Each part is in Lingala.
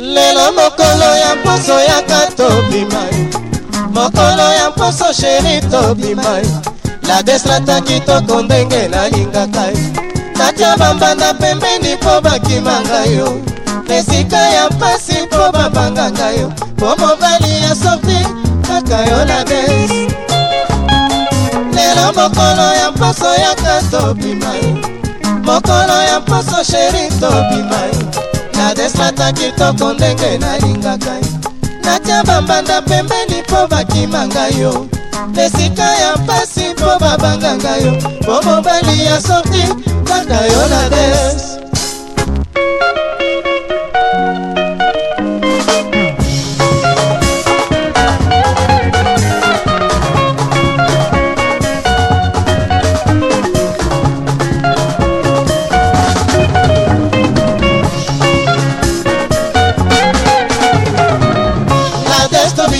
lelo mokolo ya mposo yaka tobima mokolo ya mposo sheri tobima la deslata kitoko ndenge nalingaka natya bambanda pembeni mpo bakima ngai yo esika ya mpasi mpo babanga ngai yo mpo mobali ya sofi kaka yo na des lelo mokolo ya mposo yaka tobima mokolo ya mposo sheri tobima nadesmata kitoko ndenge nalingaka natya bambanda pembeni mpo bakima ngai yo esika ya mpasi mpo babanga ngai yo mpo mobali ya soki kaka yo na des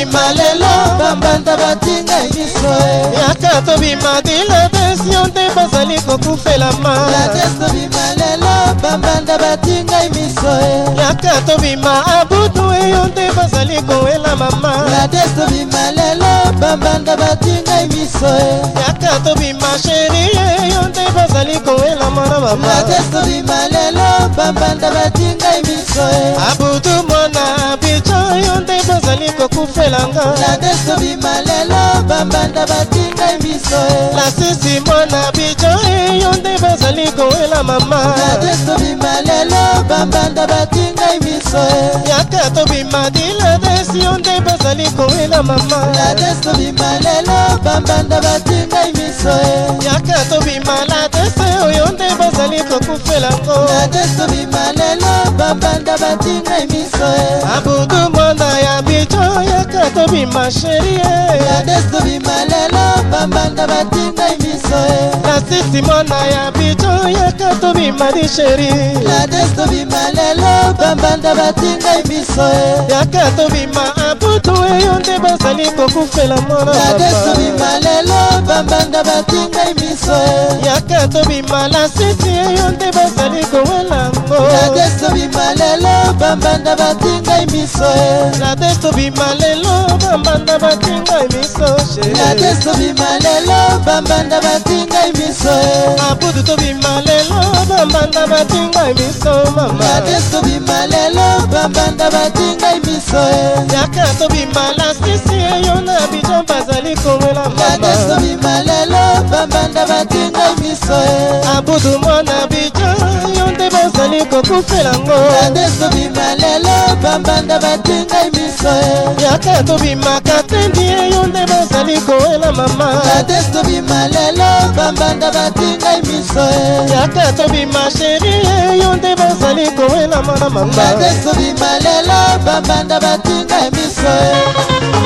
tobima lelo bambanda batinga biso eh. yaka tobima dilabesio nde bazali kokufelama tobima lelo bambanda batingai miso eh. yaka tobima abutu eyo eh, nde bazali kowela mama lades tobima lelo bambanda batingai miso yaka tobima sheri eyo nde bazali kowela mwana mama lades tobima lelo bambanda batingai miso abutu mwana kokufelanga ladeso bimalelo bambanda batingai miso lasisi e. mwana bijo eyo nde bazali kowela mama ladeso bimalelo bambanda batingai miso e. yaka tobimadi ladesi yo nde bazali kowela mama ladeso bimalelo bambanda batingai miso e. yaka tobima ladese oyo nde bazali kokufelango ladeso bimalelo bambanda batingai miso abudumo bima sheriebima lelo bambanda batingai miso eh. nasisi mona ya bijo yaka tobima di sheri ladestobima lelo bambanda batingai miso eh. yaka tobima abutu eyo eh, nde bazali kokufela mwana ladestobima lelo bambanda batingai miso yaka tobima lasisi eyo nde bazali kowelanga tobima lelo bambanda batingai miso lades eh. tobima lelo bambanda batingai miso lades tobima lelo bambanda batingai miso mabudu eh. tobima lelo bambanda batingai miso mama lades tobima lelo bambanda batingai miso eh. yaka tobima lasisi eyo na bijo bazali komwela mama lades tobima lelo bambanda batingai miso abudu mwana ekokufela ngo ade tobima lelo bambanda batingai miso e. yaka tobimaka tendi eyo nde bazali koela mama ade tobima lelo bambanda batingai miso e. yaka tobima sheri eyo nde bazali koela mana mama ade tobima lelo bambanda batingai miso e.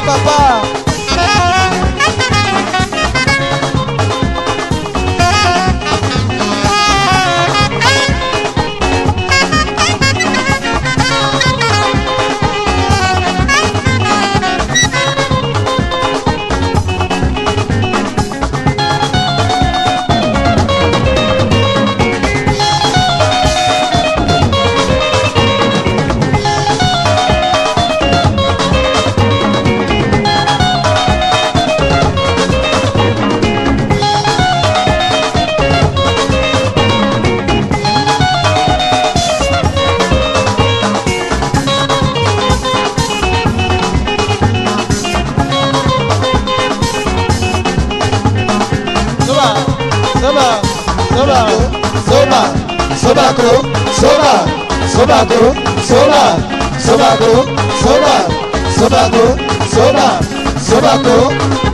papa sobako soba sobako soba sobako soba sobako soba sobako.